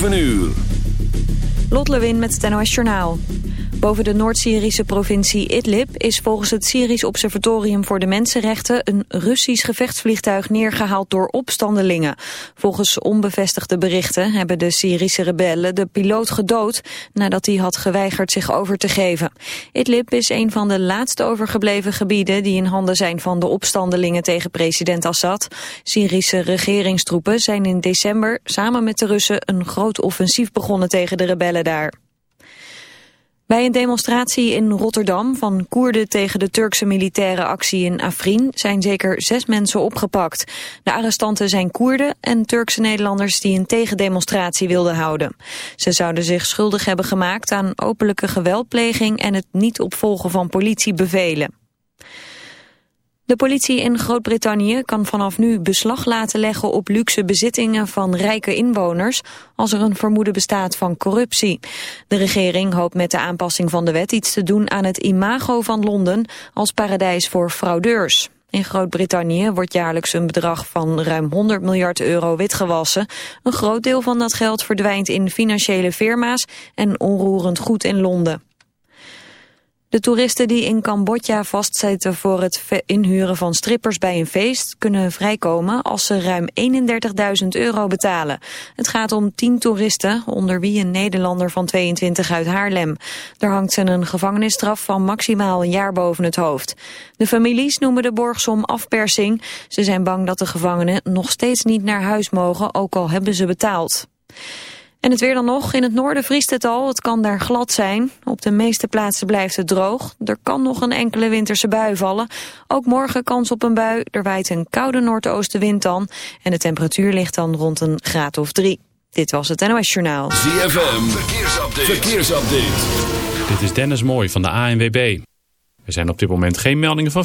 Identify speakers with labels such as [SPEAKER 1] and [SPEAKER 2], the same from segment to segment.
[SPEAKER 1] 7 uur.
[SPEAKER 2] Lot Lewin met het NOS Journaal. Boven de Noord-Syrische provincie Idlib is volgens het Syrisch Observatorium voor de Mensenrechten een Russisch gevechtsvliegtuig neergehaald door opstandelingen. Volgens onbevestigde berichten hebben de Syrische rebellen de piloot gedood nadat hij had geweigerd zich over te geven. Idlib is een van de laatste overgebleven gebieden die in handen zijn van de opstandelingen tegen president Assad. Syrische regeringstroepen zijn in december samen met de Russen een groot offensief begonnen tegen de rebellen daar. Bij een demonstratie in Rotterdam van Koerden tegen de Turkse militaire actie in Afrin zijn zeker zes mensen opgepakt. De arrestanten zijn Koerden en Turkse Nederlanders die een tegendemonstratie wilden houden. Ze zouden zich schuldig hebben gemaakt aan openlijke geweldpleging en het niet opvolgen van politiebevelen. De politie in Groot-Brittannië kan vanaf nu beslag laten leggen op luxe bezittingen van rijke inwoners als er een vermoeden bestaat van corruptie. De regering hoopt met de aanpassing van de wet iets te doen aan het imago van Londen als paradijs voor fraudeurs. In Groot-Brittannië wordt jaarlijks een bedrag van ruim 100 miljard euro witgewassen. Een groot deel van dat geld verdwijnt in financiële firma's en onroerend goed in Londen. De toeristen die in Cambodja vastzitten voor het inhuren van strippers bij een feest kunnen vrijkomen als ze ruim 31.000 euro betalen. Het gaat om 10 toeristen, onder wie een Nederlander van 22 uit Haarlem. Daar hangt ze een gevangenisstraf van maximaal een jaar boven het hoofd. De families noemen de borgsom afpersing. Ze zijn bang dat de gevangenen nog steeds niet naar huis mogen, ook al hebben ze betaald. En het weer dan nog. In het noorden vriest het al. Het kan daar glad zijn. Op de meeste plaatsen blijft het droog. Er kan nog een enkele winterse bui vallen. Ook morgen kans op een bui. Er waait een koude noordoostenwind dan. En de temperatuur ligt dan rond een graad of drie. Dit was het NOS Journaal.
[SPEAKER 1] ZFM. Verkeersupdate. Verkeersupdate.
[SPEAKER 3] Dit is Dennis Mooi van de ANWB. Er zijn op dit moment geen meldingen van...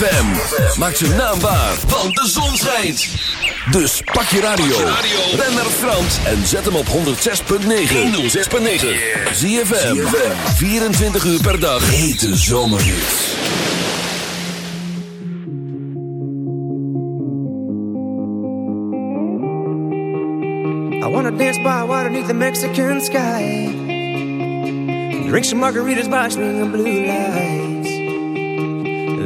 [SPEAKER 4] ZFM. Maak zijn naam waar, want de zon schijnt. Dus pak je radio. Ben naar Frans en zet hem op 106.9. 106.9. ZFM. 24 uur per dag. Hete zomerhits.
[SPEAKER 5] I wanna dance by water beneath the Mexican sky. Drink some margaritas by swinging blue lights.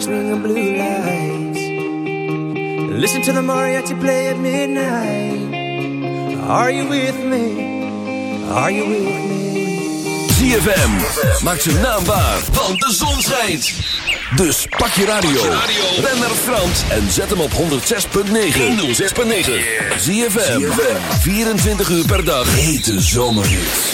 [SPEAKER 5] Blue lights. Listen to the mariachi play at midnight. Are you with me? Are you with me?
[SPEAKER 4] ZFM. Maak zijn naam waar, want de zon schijnt. Dus pak je radio. Ben naar Frans en zet hem op 106.9. 106.9. ZFM. 24 uur per dag. Hete zomerhits.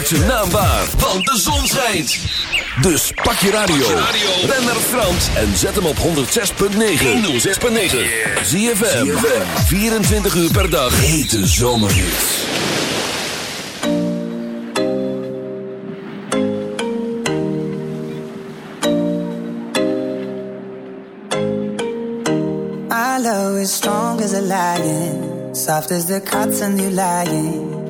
[SPEAKER 6] Maak zijn naam waar, want de zon schijnt. Dus pak je radio. Ben naar Frans en zet hem op 106.9. 106.9. ZFM. 24 uur per dag. Hete zomerhits.
[SPEAKER 7] Our love is strong as a lion, soft as the cotton you lying.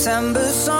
[SPEAKER 7] September song,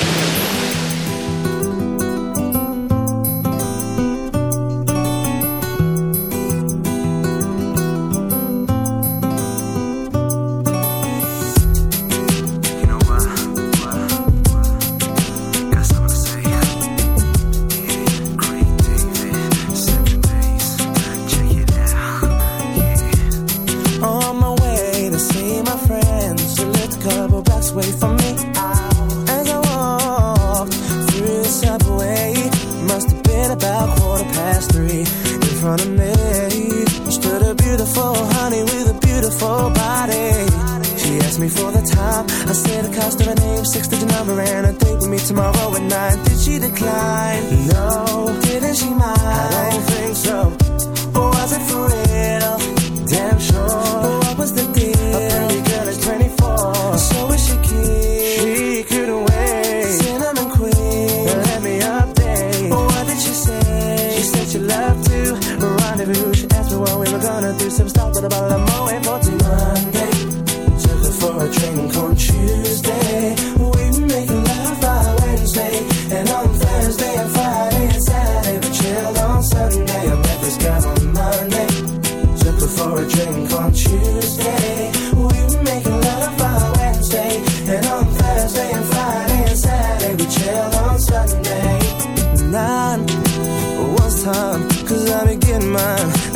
[SPEAKER 8] love to rendezvous. She asked me what we were gonna do. Some stuff, but about I'm away for. Monday, took her for a drink on Tuesday.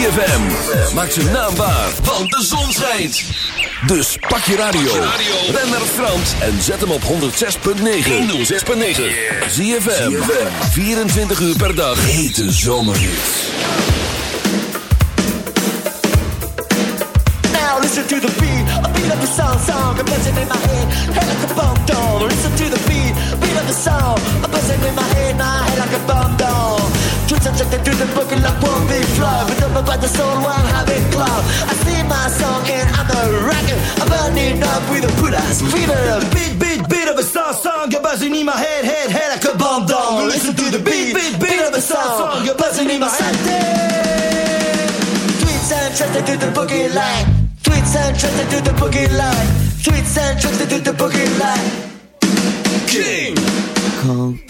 [SPEAKER 1] ZFM. Maak zijn naam waar, want de zon schijnt. Dus pak je radio. Ben naar Frans en zet hem op 106.9. 106.9. ZFM. 24 uur per dag. Hete zomerhits.
[SPEAKER 9] Now listen to the beat, a beat of the song, song, a buzzing in my head, head like a bomb down. Listen to the beat, beat of the song, a buzzing in my head, my head like a bomb down. Twist and check to the book like one big flow, but up by the soul, one habit club. I sing my song and I'm a rocker, I'm burning up with a put ass fever. Beat, beat, beat of a song, song, you're buzzing in my head, head, head like a bomb down. Listen to the beat, beat, beat of a song, song, you're buzzing in my head. Tweets and tricks to do the boogie line. Tweets and tricks to do the boogie line. Tweets and tricks to do the boogie line. King Kong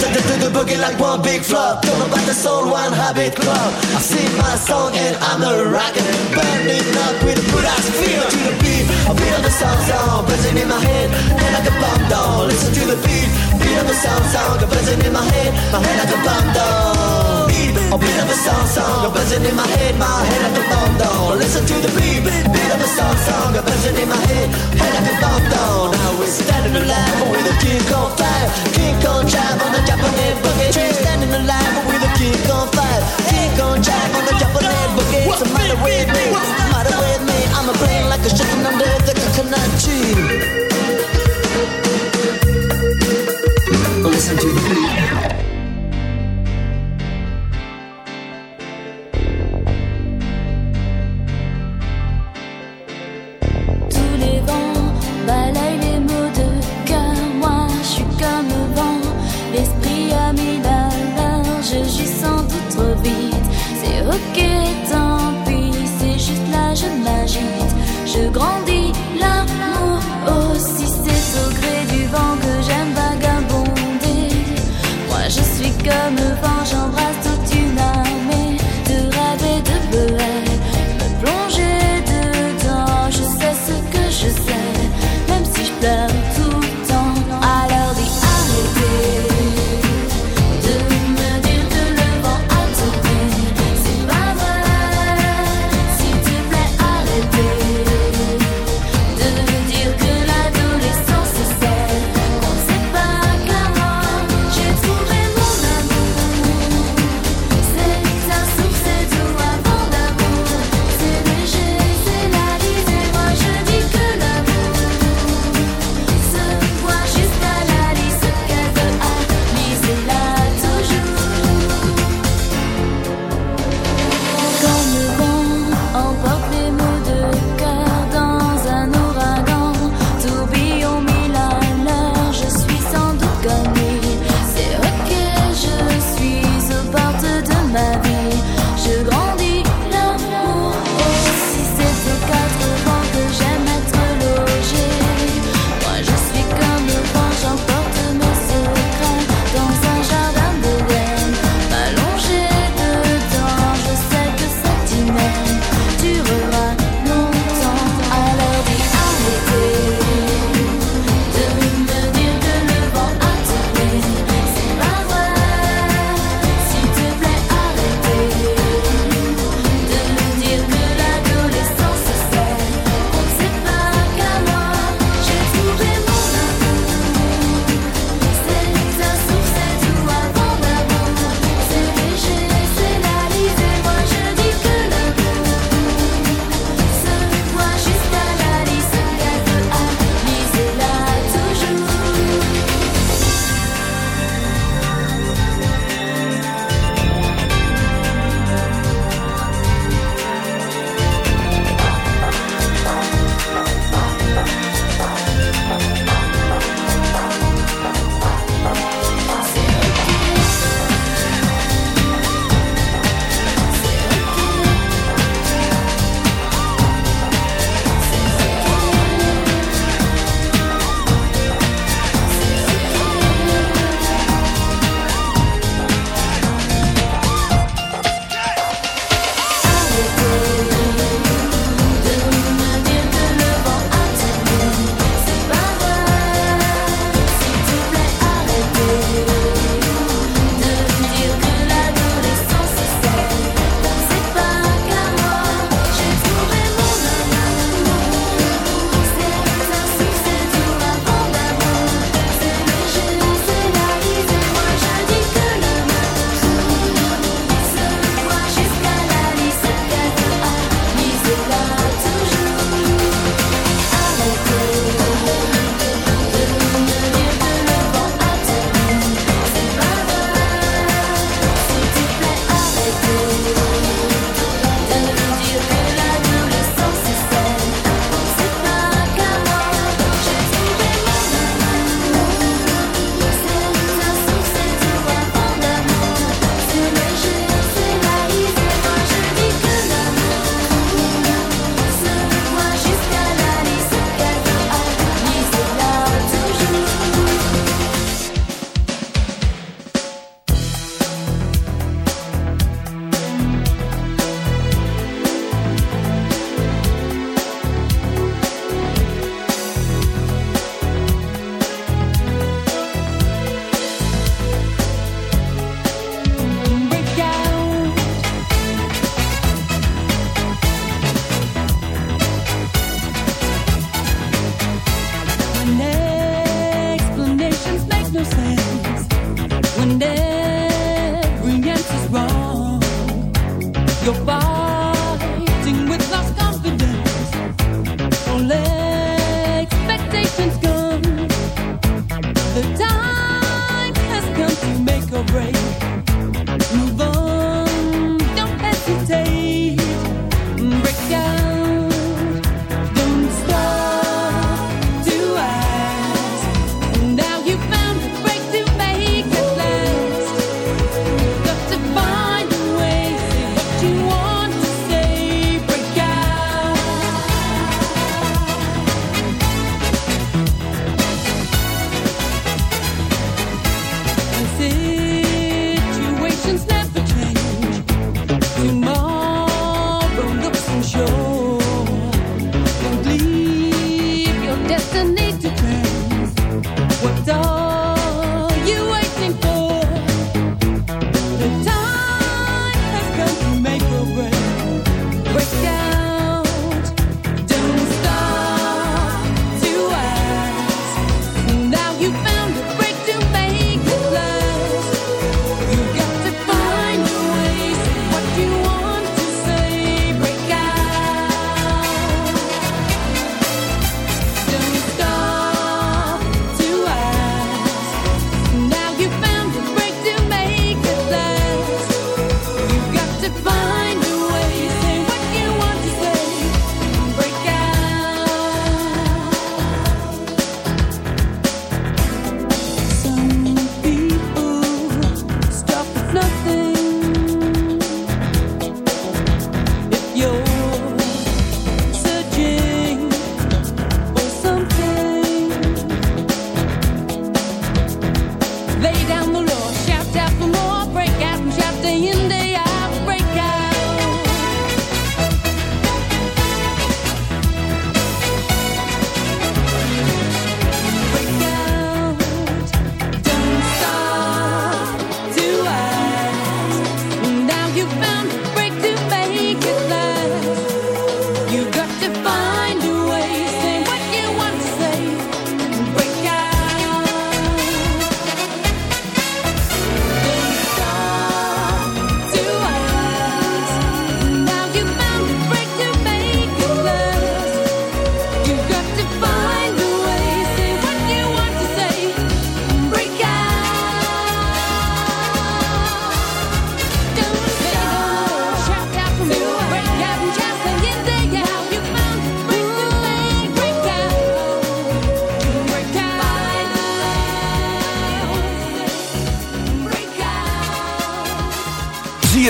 [SPEAKER 9] To the, boogie like one big flop. Talk about the soul, one habit club. I sing my song and I'm a rocker. Burning up with a good ass feel to the beat. A beat of the song, song, buzzing in my head, head like a bomb down. Listen to the beat, beat of the song, song, buzzing in my head, my head like a bomb down. Beat, a beat of a song, song, buzzing in my head, my head like a bomb down. Listen to the beat, beat of a song, song, buzzing in my head, head like a bomb down. Now we're standing alive with a king on fire, king